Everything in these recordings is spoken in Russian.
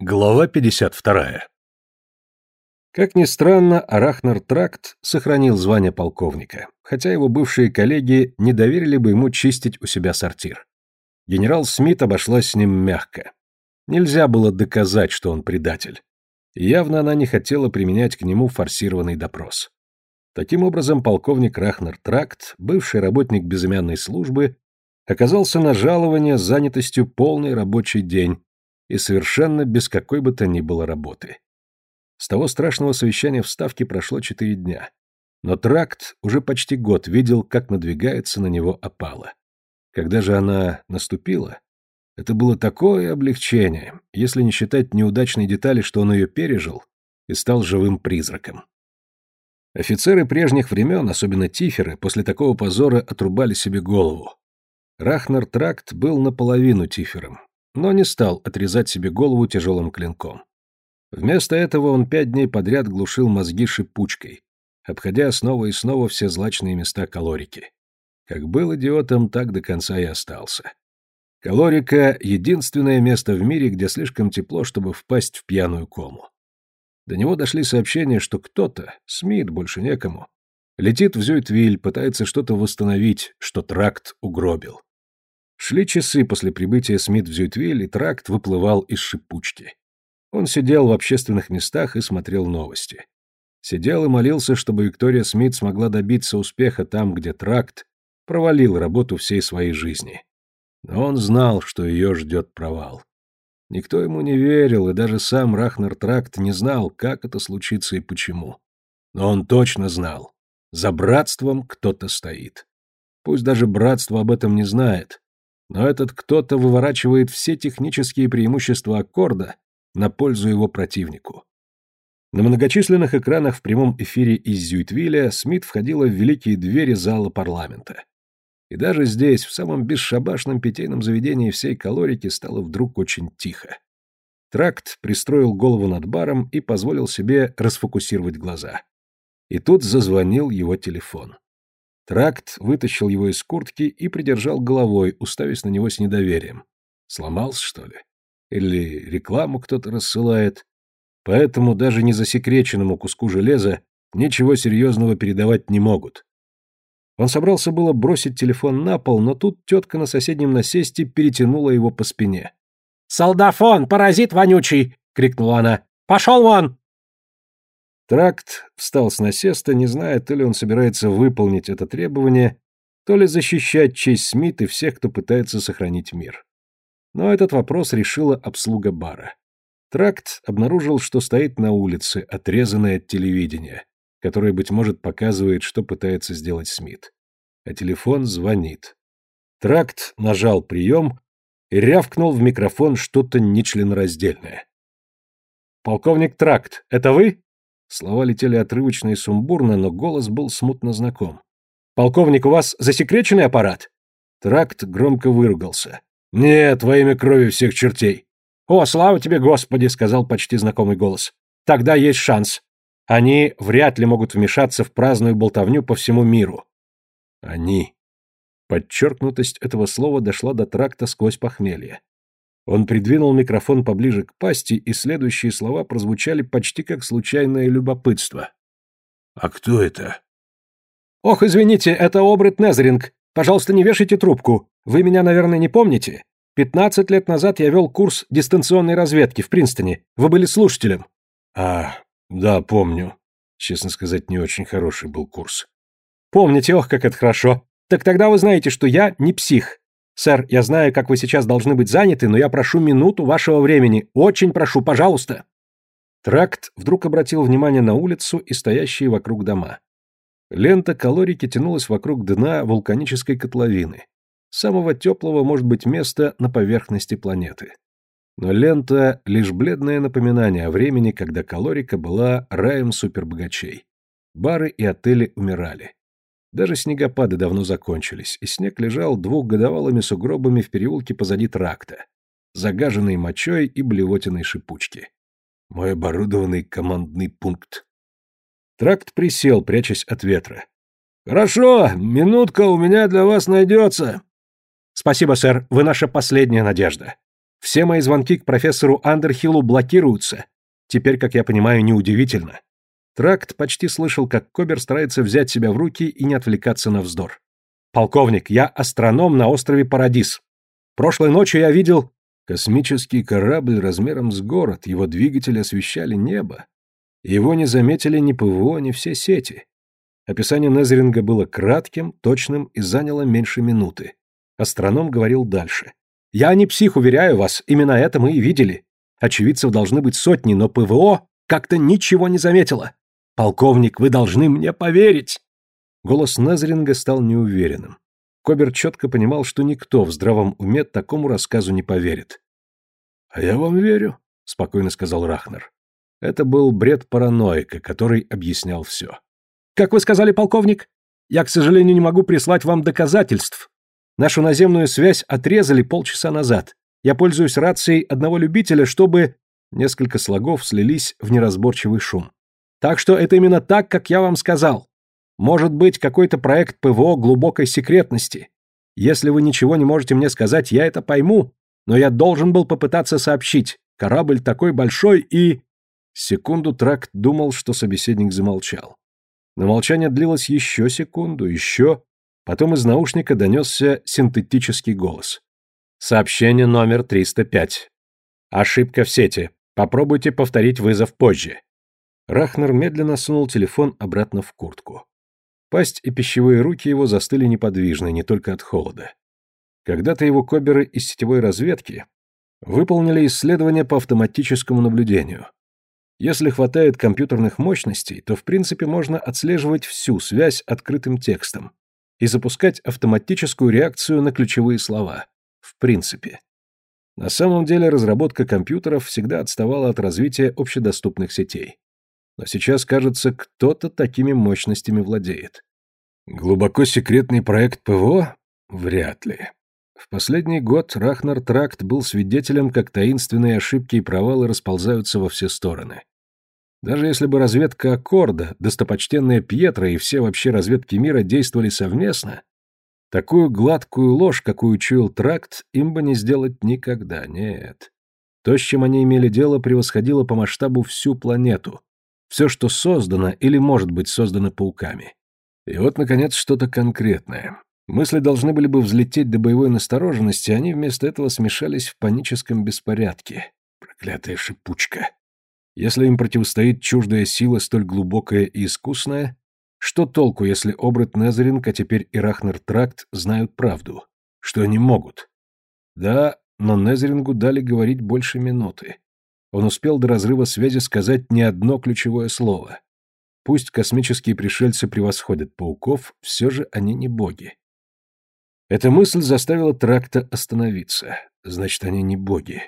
Глава 52. Как ни странно, Арахнер Тракт сохранил звание полковника, хотя его бывшие коллеги не доверили бы ему чистить у себя сортир. Генерал Смит обошлась с ним мягко. Нельзя было доказать, что он предатель. явно она не хотела применять к нему форсированный допрос. Таким образом, полковник Рахнер Тракт, бывший работник безымянной службы, оказался на жалование занятостью полный рабочий день, и совершенно без какой бы то ни было работы. С того страшного совещания в Ставке прошло четыре дня. Но Тракт уже почти год видел, как надвигается на него опала. Когда же она наступила, это было такое облегчение, если не считать неудачной детали, что он ее пережил и стал живым призраком. Офицеры прежних времен, особенно тиферы, после такого позора отрубали себе голову. Рахнер Тракт был наполовину тифером, но не стал отрезать себе голову тяжелым клинком. Вместо этого он пять дней подряд глушил мозги шипучкой, обходя снова и снова все злачные места калорики. Как был идиотом, так до конца и остался. Калорика — единственное место в мире, где слишком тепло, чтобы впасть в пьяную кому. До него дошли сообщения, что кто-то, Смит, больше некому, летит в Зюитвиль, пытается что-то восстановить, что тракт угробил. Шли часы после прибытия Смит в Зюитвиль, и тракт выплывал из шипучки. Он сидел в общественных местах и смотрел новости. Сидел и молился, чтобы Виктория Смит смогла добиться успеха там, где тракт провалил работу всей своей жизни. Но он знал, что ее ждет провал. Никто ему не верил, и даже сам Рахнер Тракт не знал, как это случится и почему. Но он точно знал. За братством кто-то стоит. Пусть даже братство об этом не знает, но этот кто-то выворачивает все технические преимущества аккорда на пользу его противнику. На многочисленных экранах в прямом эфире из Зюитвиля Смит входила в великие двери зала парламента. И даже здесь, в самом бесшабашном питейном заведении всей калорики, стало вдруг очень тихо. Тракт пристроил голову над баром и позволил себе расфокусировать глаза. И тут зазвонил его телефон. Тракт вытащил его из куртки и придержал головой, уставясь на него с недоверием. Сломался, что ли? Или рекламу кто-то рассылает? Поэтому даже незасекреченному куску железа ничего серьезного передавать не могут. Он собрался было бросить телефон на пол, но тут тетка на соседнем насесте перетянула его по спине. «Солдафон, паразит вонючий!» — крикнула она. «Пошел вон!» Тракт встал с насеста, не зная, то ли он собирается выполнить это требование, то ли защищать честь Смит и всех, кто пытается сохранить мир. Но этот вопрос решила обслуга бара. Тракт обнаружил, что стоит на улице, отрезанной от телевидения, которое, быть может, показывает, что пытается сделать Смит. А телефон звонит. Тракт нажал прием и рявкнул в микрофон что-то нечленораздельное. «Полковник Тракт, это вы?» Слова летели отрывочно и сумбурно, но голос был смутно знаком. «Полковник, у вас засекреченный аппарат?» Тракт громко выругался. «Нет, во имя крови всех чертей!» «О, слава тебе, Господи!» — сказал почти знакомый голос. «Тогда есть шанс. Они вряд ли могут вмешаться в праздную болтовню по всему миру». «Они». Подчеркнутость этого слова дошла до тракта сквозь похмелье. Он придвинул микрофон поближе к пасти, и следующие слова прозвучали почти как случайное любопытство. «А кто это?» «Ох, извините, это Обрет Незеринг. Пожалуйста, не вешайте трубку. Вы меня, наверное, не помните? Пятнадцать лет назад я вел курс дистанционной разведки в Принстоне. Вы были слушателем». «А, да, помню. Честно сказать, не очень хороший был курс». «Помните, ох, как это хорошо. Так тогда вы знаете, что я не псих. «Сэр, я знаю, как вы сейчас должны быть заняты, но я прошу минуту вашего времени. Очень прошу, пожалуйста!» Тракт вдруг обратил внимание на улицу и стоящие вокруг дома. Лента калорики тянулась вокруг дна вулканической котловины. Самого теплого может быть места на поверхности планеты. Но лента — лишь бледное напоминание о времени, когда калорика была раем супербогачей. Бары и отели умирали. Даже снегопады давно закончились, и снег лежал двухгодовалыми сугробами в переулке позади тракта, загаженный мочой и блевотиной шипучки. Мой оборудованный командный пункт. Тракт присел, прячась от ветра. «Хорошо, минутка у меня для вас найдется». «Спасибо, сэр, вы наша последняя надежда». Все мои звонки к профессору Андерхиллу блокируются. Теперь, как я понимаю, неудивительно. Тракт почти слышал, как Кобер старается взять себя в руки и не отвлекаться на вздор. «Полковник, я астроном на острове Парадис. Прошлой ночью я видел...» Космический корабль размером с город, его двигатели освещали небо. Его не заметили ни ПВО, ни все сети. Описание Незеринга было кратким, точным и заняло меньше минуты. Астроном говорил дальше. «Я не псих, уверяю вас, именно это мы и видели. Очевидцев должны быть сотни, но ПВО как-то ничего не заметило. Полковник, вы должны мне поверить!» Голос Незеринга стал неуверенным. Кобер четко понимал, что никто в здравом уме такому рассказу не поверит. «А я вам верю», — спокойно сказал Рахнер. Это был бред параноика, который объяснял все. «Как вы сказали, полковник? Я, к сожалению, не могу прислать вам доказательств. Нашу наземную связь отрезали полчаса назад. Я пользуюсь рацией одного любителя, чтобы...» Несколько слогов слились в неразборчивый шум. «Так что это именно так, как я вам сказал. Может быть, какой-то проект ПВО глубокой секретности. Если вы ничего не можете мне сказать, я это пойму, но я должен был попытаться сообщить. Корабль такой большой и...» Секунду Тракт думал, что собеседник замолчал. Но молчание длилось еще секунду, еще. Потом из наушника донесся синтетический голос. Сообщение номер 305. Ошибка в сети. Попробуйте повторить вызов позже. Рахнер медленно сунул телефон обратно в куртку. Пасть и пищевые руки его застыли неподвижно, не только от холода. Когда-то его коберы из сетевой разведки выполнили исследования по автоматическому наблюдению. Если хватает компьютерных мощностей, то в принципе можно отслеживать всю связь открытым текстом и запускать автоматическую реакцию на ключевые слова. В принципе. На самом деле разработка компьютеров всегда отставала от развития общедоступных сетей. Но сейчас, кажется, кто-то такими мощностями владеет. Глубоко секретный проект ПВО? Вряд ли. В последний год Рахнар Тракт был свидетелем, как таинственные ошибки и провалы расползаются во все стороны. Даже если бы разведка Аккорда, достопочтенная Пьетро и все вообще разведки мира действовали совместно, такую гладкую ложь, какую чуял Тракт, им бы не сделать никогда, нет. То, с чем они имели дело, превосходило по масштабу всю планету. Все, что создано или может быть создано пауками. И вот, наконец, что-то конкретное. Мысли должны были бы взлететь до боевой настороженности, а они вместо этого смешались в паническом беспорядке. Проклятая шипучка. Если им противостоит чуждая сила столь глубокая и искусная, что толку, если Обрат Незеринг, а теперь и Рахнер Тракт знают правду? Что они могут? Да, но Незерингу дали говорить больше минуты. Он успел до разрыва связи сказать не одно ключевое слово. Пусть космические пришельцы превосходят пауков, все же они не боги. Эта мысль заставила тракта остановиться. Значит, они не боги.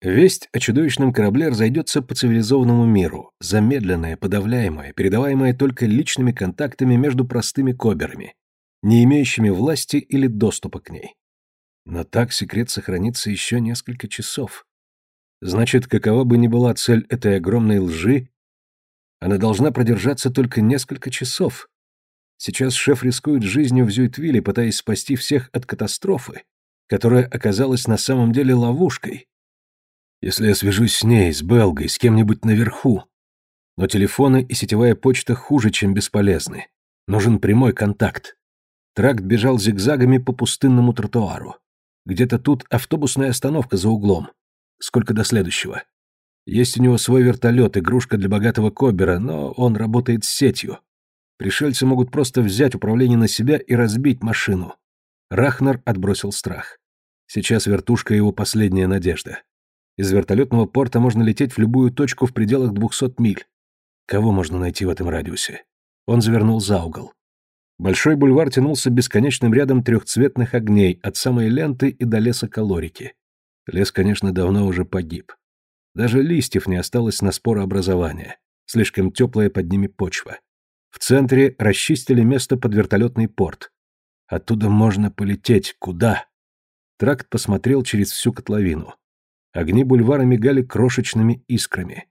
Весть о чудовищном корабле разойдется по цивилизованному миру, замедленная, подавляемая, передаваемая только личными контактами между простыми коберами, не имеющими власти или доступа к ней. Но так секрет сохранится еще несколько часов. Значит, какова бы ни была цель этой огромной лжи, она должна продержаться только несколько часов, Сейчас шеф рискует жизнью в Зюитвилле, пытаясь спасти всех от катастрофы, которая оказалась на самом деле ловушкой. Если я свяжусь с ней, с Белгой, с кем-нибудь наверху. Но телефоны и сетевая почта хуже, чем бесполезны. Нужен прямой контакт. Тракт бежал зигзагами по пустынному тротуару. Где-то тут автобусная остановка за углом. Сколько до следующего? Есть у него свой вертолет, игрушка для богатого Кобера, но он работает с сетью. Пришельцы могут просто взять управление на себя и разбить машину. Рахнар отбросил страх. Сейчас вертушка его последняя надежда. Из вертолетного порта можно лететь в любую точку в пределах 200 миль. Кого можно найти в этом радиусе? Он завернул за угол. Большой бульвар тянулся бесконечным рядом трехцветных огней от самой ленты и до леса калорики. Лес, конечно, давно уже погиб. Даже листьев не осталось на спорообразование. Слишком теплая под ними почва. В центре расчистили место под вертолетный порт. Оттуда можно полететь. Куда? Тракт посмотрел через всю котловину. Огни бульвара мигали крошечными искрами.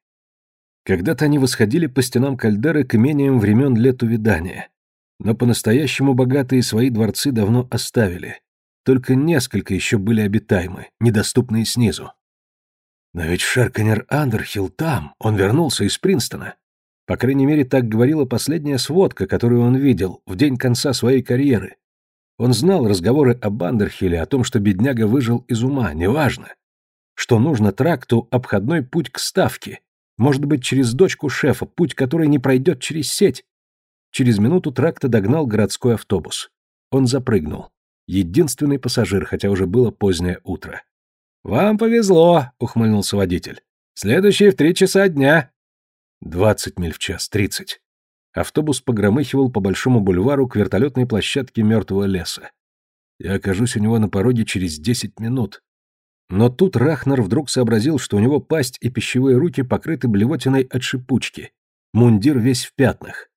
Когда-то они восходили по стенам кальдеры к имениям времен лет увядания. Но по-настоящему богатые свои дворцы давно оставили. Только несколько еще были обитаемы, недоступные снизу. Но ведь Шерканер Андерхилл там, он вернулся из Принстона. По крайней мере, так говорила последняя сводка, которую он видел в день конца своей карьеры. Он знал разговоры об Андерхилле, о том, что бедняга выжил из ума, неважно. Что нужно тракту обходной путь к ставке, может быть, через дочку шефа, путь, который не пройдет через сеть. Через минуту тракта догнал городской автобус. Он запрыгнул. Единственный пассажир, хотя уже было позднее утро. «Вам повезло», — ухмыльнулся водитель. «Следующий в три часа дня». «Двадцать миль в час, тридцать». Автобус погромыхивал по большому бульвару к вертолетной площадке мертвого леса. Я окажусь у него на пороге через десять минут. Но тут Рахнер вдруг сообразил, что у него пасть и пищевые руки покрыты блевотиной от шипучки. Мундир весь в пятнах.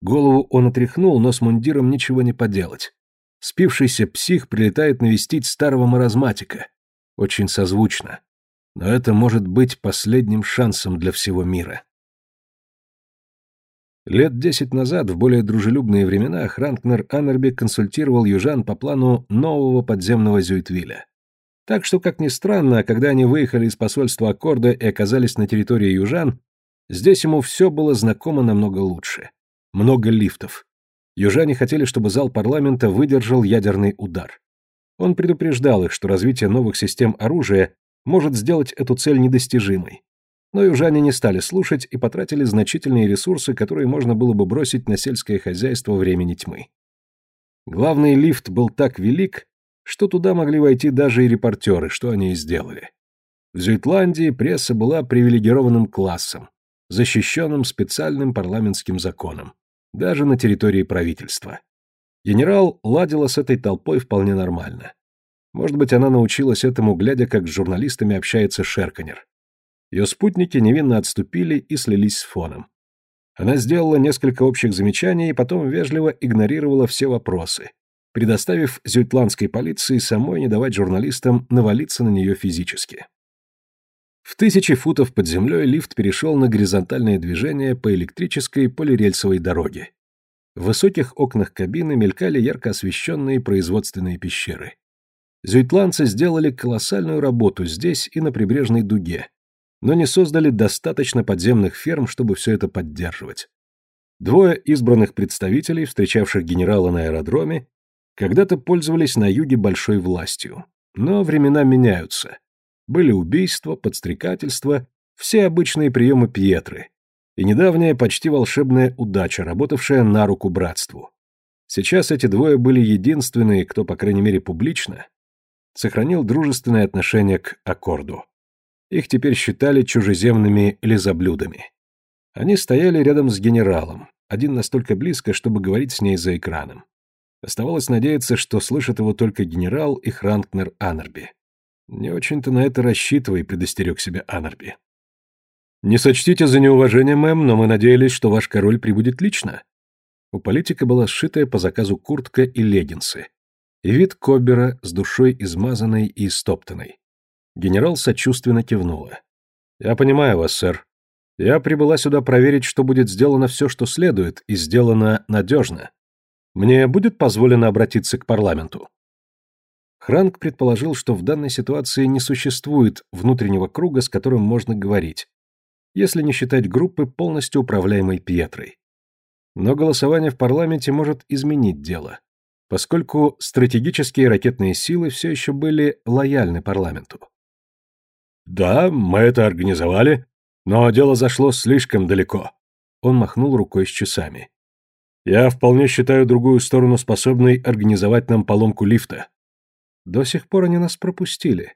Голову он отряхнул, но с мундиром ничего не поделать. Спившийся псих прилетает навестить старого маразматика. Очень созвучно. Но это может быть последним шансом для всего мира. Лет десять назад, в более дружелюбные времена, Хранкнер Аннерби консультировал южан по плану нового подземного Зюитвиля. Так что, как ни странно, когда они выехали из посольства Аккорда и оказались на территории южан, здесь ему все было знакомо намного лучше. Много лифтов. Южане хотели, чтобы зал парламента выдержал ядерный удар. Он предупреждал их, что развитие новых систем оружия может сделать эту цель недостижимой. Но южане не стали слушать и потратили значительные ресурсы, которые можно было бы бросить на сельское хозяйство времени тьмы. Главный лифт был так велик, что туда могли войти даже и репортеры, что они и сделали. В Зюитландии пресса была привилегированным классом, защищенным специальным парламентским законом даже на территории правительства. Генерал ладила с этой толпой вполне нормально. Может быть, она научилась этому, глядя, как с журналистами общается Шерканер. Ее спутники невинно отступили и слились с фоном. Она сделала несколько общих замечаний и потом вежливо игнорировала все вопросы, предоставив зюйтландской полиции самой не давать журналистам навалиться на нее физически. В тысячи футов под землей лифт перешел на горизонтальное движение по электрической полирельсовой дороге. В высоких окнах кабины мелькали ярко освещенные производственные пещеры. Зюйтландцы сделали колоссальную работу здесь и на прибрежной дуге, но не создали достаточно подземных ферм, чтобы все это поддерживать. Двое избранных представителей, встречавших генерала на аэродроме, когда-то пользовались на юге большой властью. Но времена меняются. Были убийства, подстрекательства, все обычные приемы Пьетры. И недавняя почти волшебная удача, работавшая на руку братству. Сейчас эти двое были единственные, кто, по крайней мере публично, сохранил дружественное отношение к аккорду. Их теперь считали чужеземными лизоблюдами. Они стояли рядом с генералом, один настолько близко, чтобы говорить с ней за экраном. Оставалось надеяться, что слышит его только генерал и Хранкнер Аннерби. «Не очень-то на это рассчитывай», — предостерег себя Анарби. «Не сочтите за неуважение, мэм, но мы надеялись, что ваш король прибудет лично». У политика была сшитая по заказу куртка и леггинсы. И вид Коббера с душой измазанной и истоптанной. Генерал сочувственно кивнула. «Я понимаю вас, сэр. Я прибыла сюда проверить, что будет сделано все, что следует, и сделано надежно. Мне будет позволено обратиться к парламенту?» Хранк предположил, что в данной ситуации не существует внутреннего круга, с которым можно говорить, если не считать группы, полностью управляемой Пьетрой. Но голосование в парламенте может изменить дело, поскольку стратегические ракетные силы все еще были лояльны парламенту. «Да, мы это организовали, но дело зашло слишком далеко». Он махнул рукой с часами. «Я вполне считаю другую сторону способной организовать нам поломку лифта. До сих пор они нас пропустили.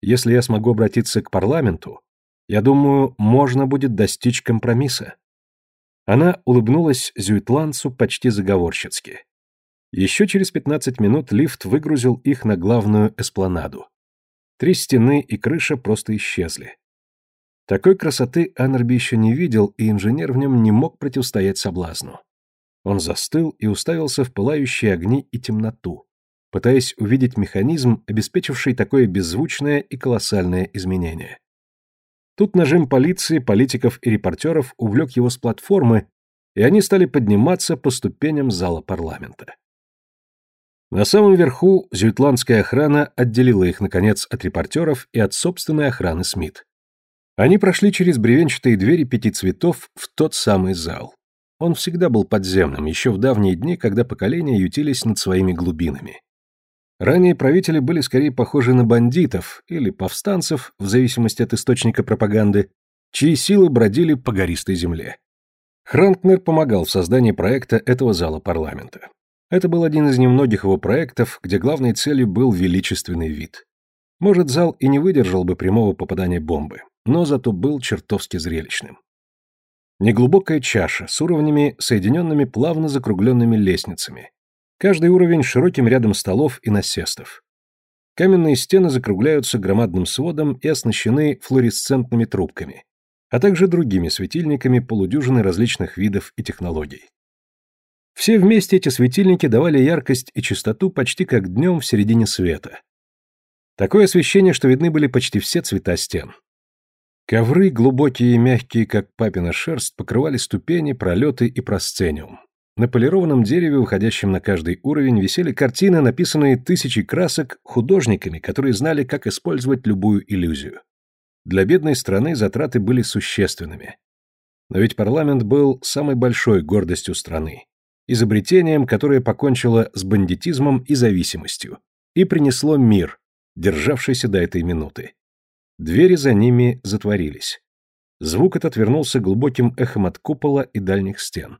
Если я смогу обратиться к парламенту, я думаю, можно будет достичь компромисса. Она улыбнулась зюитландцу почти заговорщицки. Еще через 15 минут лифт выгрузил их на главную эспланаду. Три стены и крыша просто исчезли. Такой красоты Аннерби еще не видел, и инженер в нем не мог противостоять соблазну. Он застыл и уставился в пылающие огни и темноту, пытаясь увидеть механизм, обеспечивший такое беззвучное и колоссальное изменение. Тут нажим полиции, политиков и репортеров увлек его с платформы, и они стали подниматься по ступеням зала парламента. На самом верху зюитландская охрана отделила их, наконец, от репортеров и от собственной охраны Смит. Они прошли через бревенчатые двери пяти цветов в тот самый зал. Он всегда был подземным, еще в давние дни, когда поколения ютились над своими глубинами. Ранее правители были скорее похожи на бандитов или повстанцев, в зависимости от источника пропаганды, чьи силы бродили по гористой земле. Хранкнер помогал в создании проекта этого зала парламента. Это был один из немногих его проектов, где главной целью был величественный вид. Может, зал и не выдержал бы прямого попадания бомбы, но зато был чертовски зрелищным. Неглубокая чаша с уровнями, соединенными плавно закругленными лестницами. Каждый уровень широким рядом столов и насестов. Каменные стены закругляются громадным сводом и оснащены флуоресцентными трубками, а также другими светильниками полудюжины различных видов и технологий. Все вместе эти светильники давали яркость и чистоту почти как днем в середине света. Такое освещение, что видны были почти все цвета стен. Ковры, глубокие и мягкие, как папина шерсть, покрывали ступени, пролеты и просцениум. На полированном дереве, выходящем на каждый уровень, висели картины, написанные тысячи красок художниками, которые знали, как использовать любую иллюзию. Для бедной страны затраты были существенными. Но ведь парламент был самой большой гордостью страны изобретением, которое покончило с бандитизмом и зависимостью и принесло мир, державшийся до этой минуты. Двери за ними затворились. Звук этот вернулся глубоким эхом от купола и дальних стен.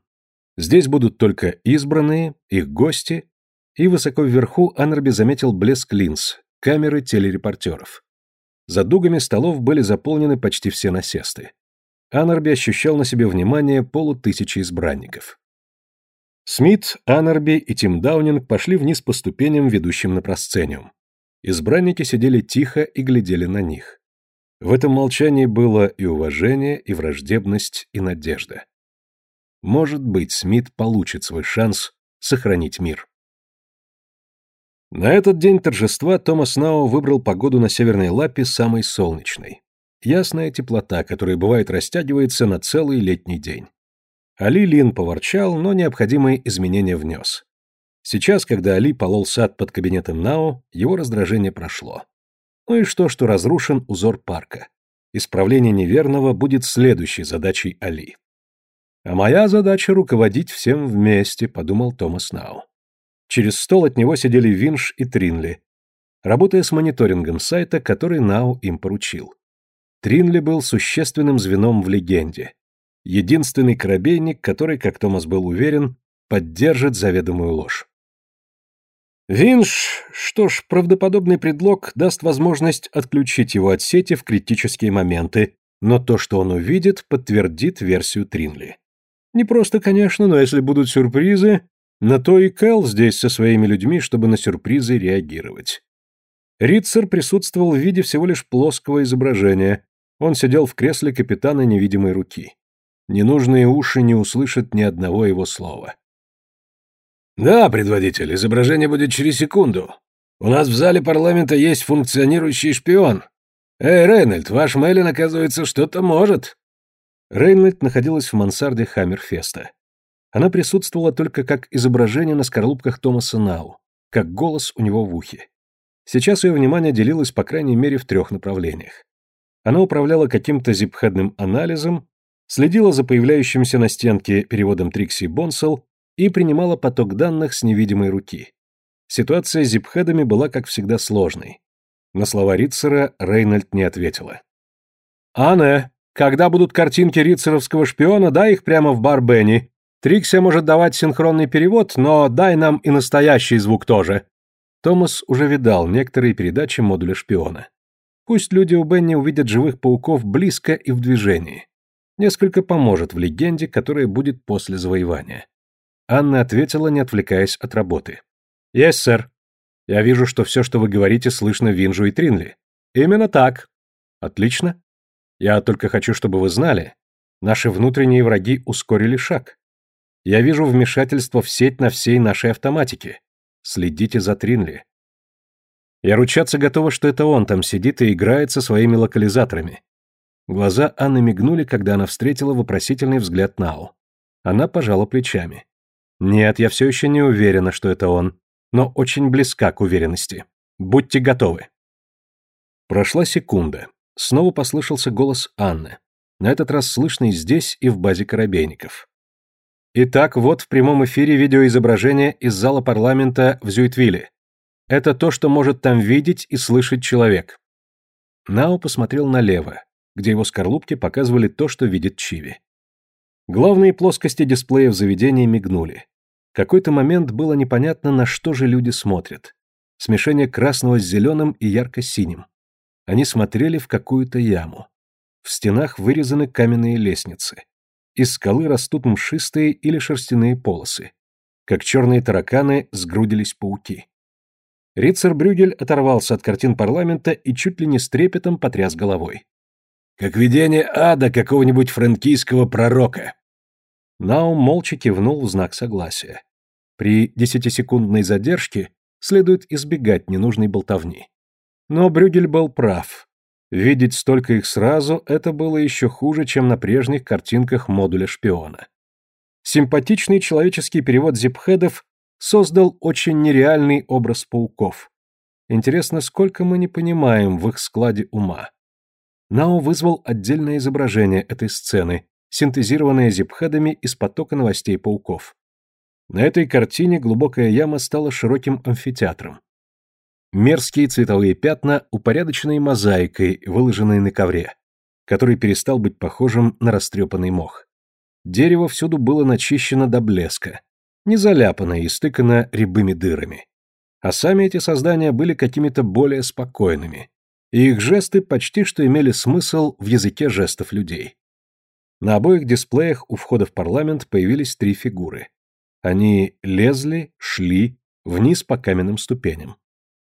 Здесь будут только избранные, их гости, и высоко вверху Аннерби заметил блеск линз, камеры телерепортеров. За дугами столов были заполнены почти все насесты. Аннерби ощущал на себе внимание полутысячи избранников. Смит, Аннерби и Тим Даунинг пошли вниз по ступеням, ведущим на просцениум. Избранники сидели тихо и глядели на них. В этом молчании было и уважение, и враждебность, и надежда. Может быть, Смит получит свой шанс сохранить мир. На этот день торжества Томас Нау выбрал погоду на Северной Лапе самой солнечной. Ясная теплота, которая бывает растягивается на целый летний день. Али Лин поворчал, но необходимые изменения внес. Сейчас, когда Али полол сад под кабинетом Нао, его раздражение прошло. Ну и что, что разрушен узор парка. Исправление неверного будет следующей задачей Али. «А моя задача — руководить всем вместе», — подумал Томас Нау. Через стол от него сидели Винш и Тринли, работая с мониторингом сайта, который Нау им поручил. Тринли был существенным звеном в легенде единственный корабейник, который, как Томас был уверен, поддержит заведомую ложь. Винш, что ж, правдоподобный предлог даст возможность отключить его от сети в критические моменты, но то, что он увидит, подтвердит версию Тринли. Не просто, конечно, но если будут сюрпризы, на то и Кэл здесь со своими людьми, чтобы на сюрпризы реагировать. Ритцер присутствовал в виде всего лишь плоского изображения. Он сидел в кресле капитана невидимой руки. Ненужные уши не услышат ни одного его слова. «Да, предводитель, изображение будет через секунду. У нас в зале парламента есть функционирующий шпион. Эй, Рейнольд, ваш Меллин, оказывается, что-то может». Рейнольд находилась в мансарде Хаммерфеста. Она присутствовала только как изображение на скорлупках Томаса Нау, как голос у него в ухе. Сейчас ее внимание делилось по крайней мере в трех направлениях. Она управляла каким-то зипхедным анализом, следила за появляющимся на стенке переводом Трикси Бонсел и принимала поток данных с невидимой руки. Ситуация с зипхедами была, как всегда, сложной. На слова Ритцера Рейнольд не ответила. «Анне, когда будут картинки ритцеровского шпиона, дай их прямо в бар Бенни. Трикси может давать синхронный перевод, но дай нам и настоящий звук тоже». Томас уже видал некоторые передачи модуля шпиона. Пусть люди у Бенни увидят живых пауков близко и в движении несколько поможет в легенде, которая будет после завоевания. Анна ответила, не отвлекаясь от работы. «Есть, сэр. Я вижу, что все, что вы говорите, слышно Винжу и Тринли». «Именно так». «Отлично. Я только хочу, чтобы вы знали, наши внутренние враги ускорили шаг. Я вижу вмешательство в сеть на всей нашей автоматике. Следите за Тринли. Я ручаться готова, что это он там сидит и играет со своими локализаторами. Глаза Анны мигнули, когда она встретила вопросительный взгляд Нау. Она пожала плечами. «Нет, я все еще не уверена, что это он. но очень близка к уверенности. Будьте готовы. Прошла секунда. Снова послышался голос Анны. На этот раз слышный здесь и в базе корабейников. Итак, вот в прямом эфире видеоизображение из зала парламента в Зюитвилле. Это то, что может там видеть и слышать человек. Нао посмотрел налево, где его скорлупки показывали то, что видит Чиви. Главные плоскости дисплея в заведении мигнули. Какой-то момент было непонятно, на что же люди смотрят. Смешение красного с зеленым и ярко-синим. Они смотрели в какую-то яму. В стенах вырезаны каменные лестницы. Из скалы растут мшистые или шерстяные полосы. Как черные тараканы сгрудились пауки. Рицер Брюгель оторвался от картин парламента и чуть ли не с трепетом потряс головой. «Как видение ада какого-нибудь франкийского пророка!» Наум молча кивнул в знак согласия. При десятисекундной задержке следует избегать ненужной болтовни. Но Брюгель был прав. Видеть столько их сразу – это было еще хуже, чем на прежних картинках модуля шпиона. Симпатичный человеческий перевод зипхедов создал очень нереальный образ пауков. Интересно, сколько мы не понимаем в их складе ума. Нао вызвал отдельное изображение этой сцены, синтезированное зипхедами из потока новостей пауков. На этой картине глубокая яма стала широким амфитеатром. Мерзкие цветовые пятна упорядоченной мозаикой, выложенной на ковре, который перестал быть похожим на растрепанный мох. Дерево всюду было начищено до блеска, не заляпано и стыкано рябыми дырами. А сами эти создания были какими-то более спокойными, и их жесты почти что имели смысл в языке жестов людей. На обоих дисплеях у входа в парламент появились три фигуры. Они лезли, шли вниз по каменным ступеням.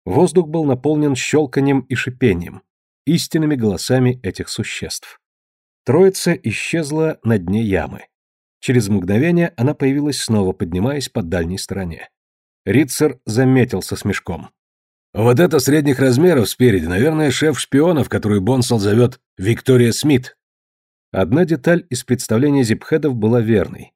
Воздух был наполнен щелканием и шипением, истинными голосами этих существ. Троица исчезла на дне ямы. Через мгновение она появилась снова, поднимаясь по дальней стороне. Ритцер заметил со смешком. «Вот это средних размеров спереди, наверное, шеф шпионов, которую Бонсал зовет Виктория Смит». Одна деталь из представления зипхедов была верной.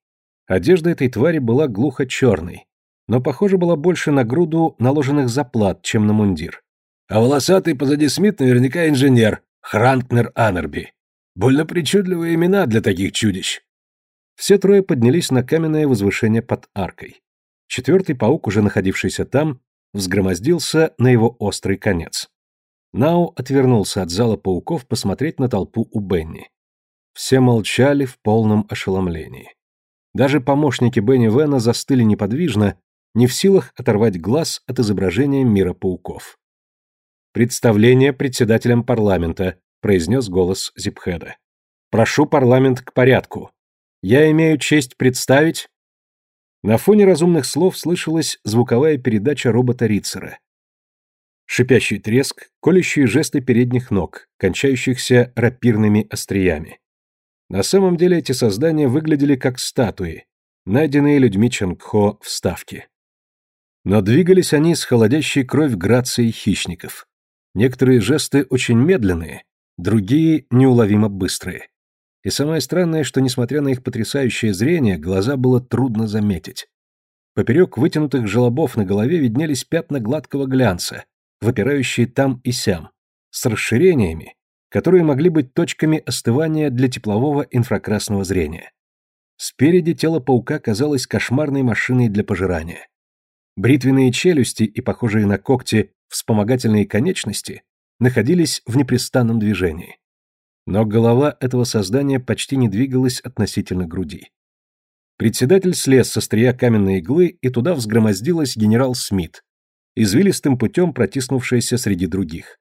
Одежда этой твари была глухо черной, но, похоже, была больше на груду наложенных заплат, чем на мундир. А волосатый позади Смит наверняка инженер, Хранкнер Аннерби. Больно причудливые имена для таких чудищ. Все трое поднялись на каменное возвышение под аркой. Четвертый паук, уже находившийся там, взгромоздился на его острый конец. Нау отвернулся от зала пауков посмотреть на толпу у Бенни. Все молчали в полном ошеломлении. Даже помощники Бенни Вена застыли неподвижно, не в силах оторвать глаз от изображения мира пауков. «Представление председателям парламента», — произнес голос Зипхеда. «Прошу парламент к порядку. Я имею честь представить...» На фоне разумных слов слышалась звуковая передача робота Рицера. Шипящий треск, колющие жесты передних ног, кончающихся рапирными остриями. На самом деле эти создания выглядели как статуи, найденные людьми Чангхо в Ставке. Но двигались они с холодящей кровь грацией хищников. Некоторые жесты очень медленные, другие неуловимо быстрые. И самое странное, что, несмотря на их потрясающее зрение, глаза было трудно заметить. Поперек вытянутых желобов на голове виднелись пятна гладкого глянца, выпирающие там и сям, с расширениями, которые могли быть точками остывания для теплового инфракрасного зрения. Спереди тело паука казалось кошмарной машиной для пожирания. Бритвенные челюсти и похожие на когти вспомогательные конечности находились в непрестанном движении. Но голова этого создания почти не двигалась относительно груди. Председатель слез со стрия каменной иглы, и туда взгромоздилась генерал Смит, извилистым путем протиснувшаяся среди других.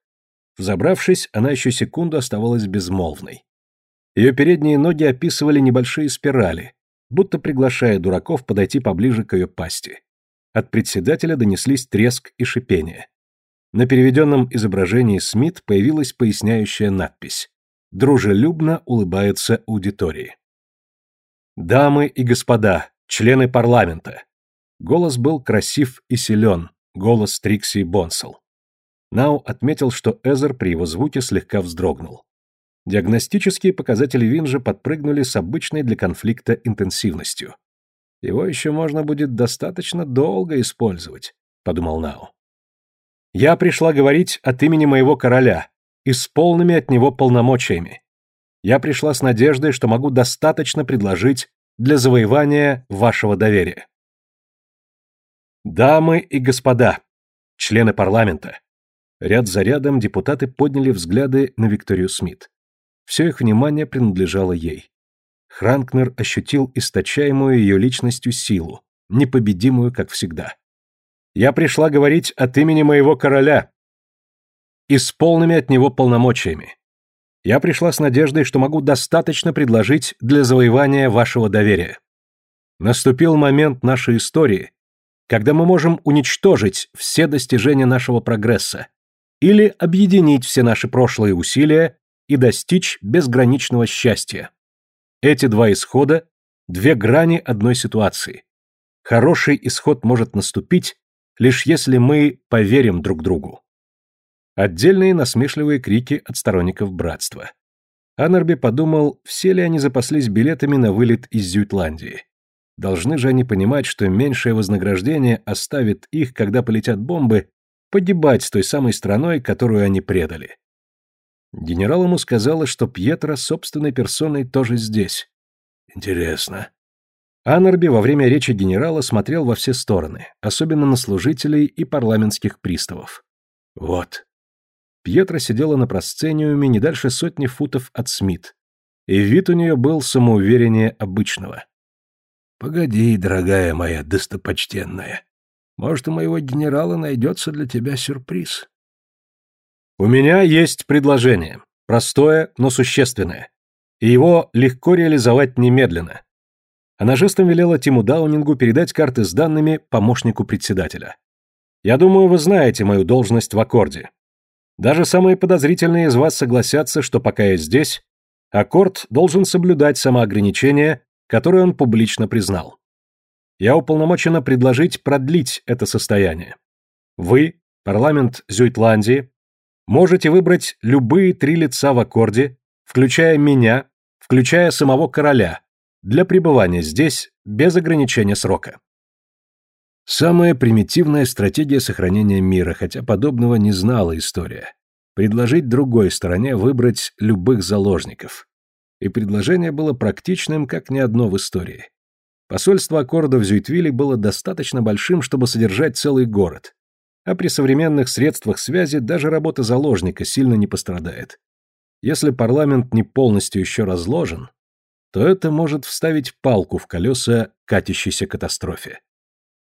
Взобравшись, она еще секунду оставалась безмолвной. Ее передние ноги описывали небольшие спирали, будто приглашая дураков подойти поближе к ее пасти. От председателя донеслись треск и шипение. На переведенном изображении Смит появилась поясняющая надпись дружелюбно улыбается аудитории. Дамы и господа, члены парламента. Голос был красив и силен, голос Трикси Бонсел. Нау отметил, что Эзер при его звуке слегка вздрогнул. Диагностические показатели Винжа подпрыгнули с обычной для конфликта интенсивностью. Его еще можно будет достаточно долго использовать. подумал Нау. Я пришла говорить от имени моего короля и с полными от него полномочиями. Я пришла с надеждой, что могу достаточно предложить для завоевания вашего доверия. Дамы и господа, члены парламента. Ряд за рядом депутаты подняли взгляды на Викторию Смит. Все их внимание принадлежало ей. Хранкнер ощутил источаемую ее личностью силу, непобедимую, как всегда. «Я пришла говорить от имени моего короля и с полными от него полномочиями. Я пришла с надеждой, что могу достаточно предложить для завоевания вашего доверия. Наступил момент нашей истории, когда мы можем уничтожить все достижения нашего прогресса или объединить все наши прошлые усилия и достичь безграничного счастья. Эти два исхода – две грани одной ситуации. Хороший исход может наступить, лишь если мы поверим друг другу. Отдельные насмешливые крики от сторонников братства. Анарби подумал, все ли они запаслись билетами на вылет из Зюитландии. Должны же они понимать, что меньшее вознаграждение оставит их, когда полетят бомбы, погибать с той самой страной, которую они предали. Генерал ему сказала, что Пьетро собственной персоной тоже здесь. Интересно. Анарби во время речи генерала смотрел во все стороны, особенно на служителей и парламентских приставов. Вот. Пьетро сидела на просцениуме не дальше сотни футов от Смит, и вид у нее был самоувереннее обычного. «Погоди, дорогая моя достопочтенная. Может, у моего генерала найдется для тебя сюрприз». У меня есть предложение. Простое, но существенное. И его легко реализовать немедленно. Она жестом велела Тиму Даунингу передать карты с данными помощнику председателя. Я думаю, вы знаете мою должность в аккорде. Даже самые подозрительные из вас согласятся, что пока я здесь, аккорд должен соблюдать самоограничения, которые он публично признал. Я уполномочена предложить продлить это состояние. Вы, парламент Зюйтландии, Можете выбрать любые три лица в аккорде, включая меня, включая самого короля, для пребывания здесь без ограничения срока. Самая примитивная стратегия сохранения мира, хотя подобного не знала история. Предложить другой стороне выбрать любых заложников. И предложение было практичным, как ни одно в истории. Посольство аккорда в Зюитвилле было достаточно большим, чтобы содержать целый город а при современных средствах связи даже работа заложника сильно не пострадает. Если парламент не полностью еще разложен, то это может вставить палку в колеса катящейся катастрофе.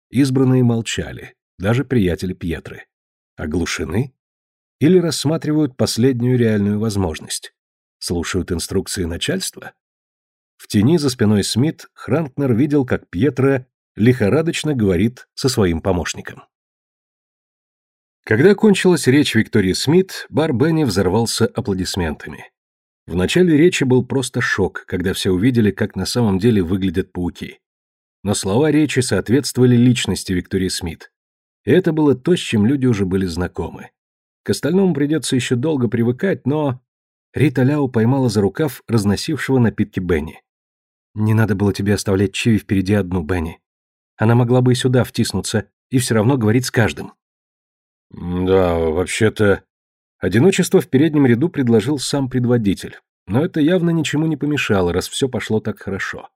Избранные молчали, даже приятели Пьетры. Оглушены? Или рассматривают последнюю реальную возможность? Слушают инструкции начальства? В тени за спиной Смит Хранкнер видел, как Пьетро лихорадочно говорит со своим помощником. Когда кончилась речь Виктории Смит, бар Бенни взорвался аплодисментами. В начале речи был просто шок, когда все увидели, как на самом деле выглядят пауки. Но слова речи соответствовали личности Виктории Смит. И это было то, с чем люди уже были знакомы. К остальному придется еще долго привыкать, но... Рита Ляо поймала за рукав разносившего напитки Бенни. «Не надо было тебе оставлять Чиви впереди одну, Бенни. Она могла бы и сюда втиснуться, и все равно говорить с каждым». Да, вообще-то... Одиночество в переднем ряду предложил сам предводитель, но это явно ничему не помешало, раз все пошло так хорошо.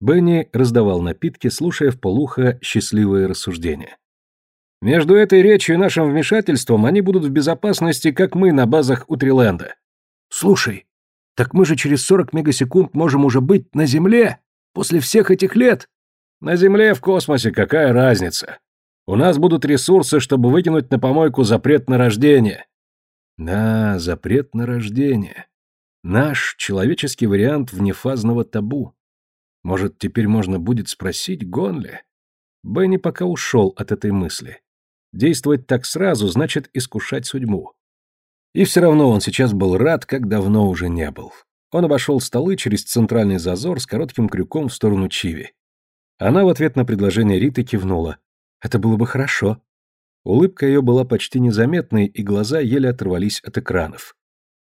Бенни раздавал напитки, слушая в полухо счастливые рассуждения. «Между этой речью и нашим вмешательством они будут в безопасности, как мы на базах у Триленда». «Слушай, так мы же через 40 мегасекунд можем уже быть на Земле, после всех этих лет?» «На Земле, в космосе, какая разница? У нас будут ресурсы, чтобы выкинуть на помойку запрет на рождение. Да, запрет на рождение. Наш человеческий вариант внефазного табу. Может, теперь можно будет спросить, гон ли? Бенни пока ушел от этой мысли. Действовать так сразу значит искушать судьбу. И все равно он сейчас был рад, как давно уже не был. Он обошел столы через центральный зазор с коротким крюком в сторону Чиви. Она в ответ на предложение Риты кивнула. Это было бы хорошо. Улыбка ее была почти незаметной, и глаза еле оторвались от экранов.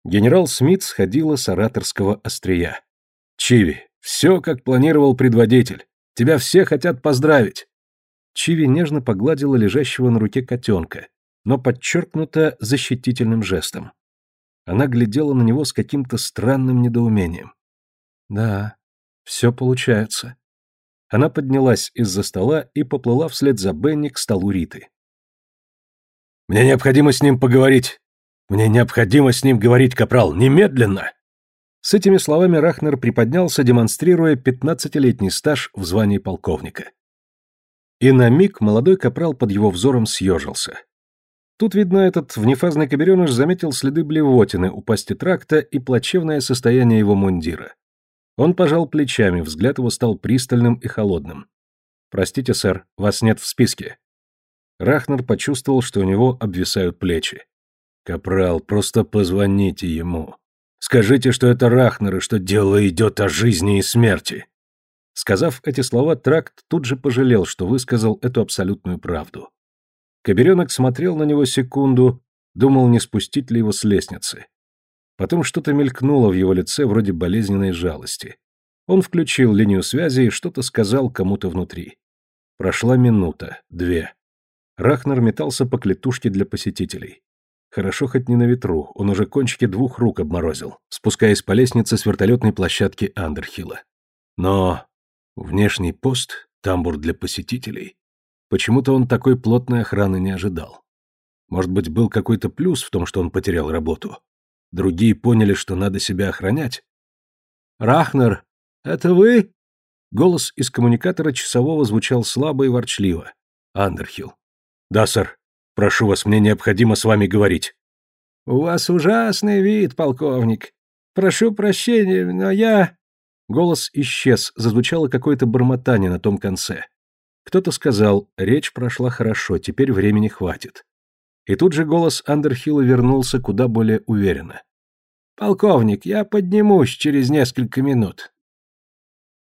Генерал Смит сходила с ораторского острия. «Чиви, все, как планировал предводитель. Тебя все хотят поздравить». Чиви нежно погладила лежащего на руке котенка, но подчеркнуто защитительным жестом. Она глядела на него с каким-то странным недоумением. Да, все получается. Она поднялась из-за стола и поплыла вслед за Бенни к столу Риты. «Мне необходимо с ним поговорить. Мне необходимо с ним говорить, капрал, немедленно!» С этими словами Рахнер приподнялся, демонстрируя пятнадцатилетний стаж в звании полковника. И на миг молодой капрал под его взором съежился. Тут, видно, этот внефазный кабереныш заметил следы блевотины у пасти тракта и плачевное состояние его мундира. Он пожал плечами, взгляд его стал пристальным и холодным. «Простите, сэр, вас нет в списке». Рахнер почувствовал, что у него обвисают плечи. «Капрал, просто позвоните ему. Скажите, что это Рахнер и что дело идет о жизни и смерти». Сказав эти слова, Тракт тут же пожалел, что высказал эту абсолютную правду. Коберенок смотрел на него секунду, думал, не спустить ли его с лестницы. Потом что-то мелькнуло в его лице вроде болезненной жалости. Он включил линию связи и что-то сказал кому-то внутри. Прошла минута, две. Рахнер метался по клетушке для посетителей. Хорошо хоть не на ветру, он уже кончики двух рук обморозил, спускаясь по лестнице с вертолетной площадки Андерхилла. Но внешний пост, тамбур для посетителей, почему-то он такой плотной охраны не ожидал. Может быть, был какой-то плюс в том, что он потерял работу. Другие поняли, что надо себя охранять. «Рахнер, это вы?» Голос из коммуникатора часового звучал слабо и ворчливо. Андерхилл. «Да, сэр. Прошу вас, мне необходимо с вами говорить». «У вас ужасный вид, полковник. Прошу прощения, но я...» Голос исчез, зазвучало какое-то бормотание на том конце. Кто-то сказал, речь прошла хорошо, теперь времени хватит. И тут же голос Андерхилла вернулся куда более уверенно. «Полковник, я поднимусь через несколько минут.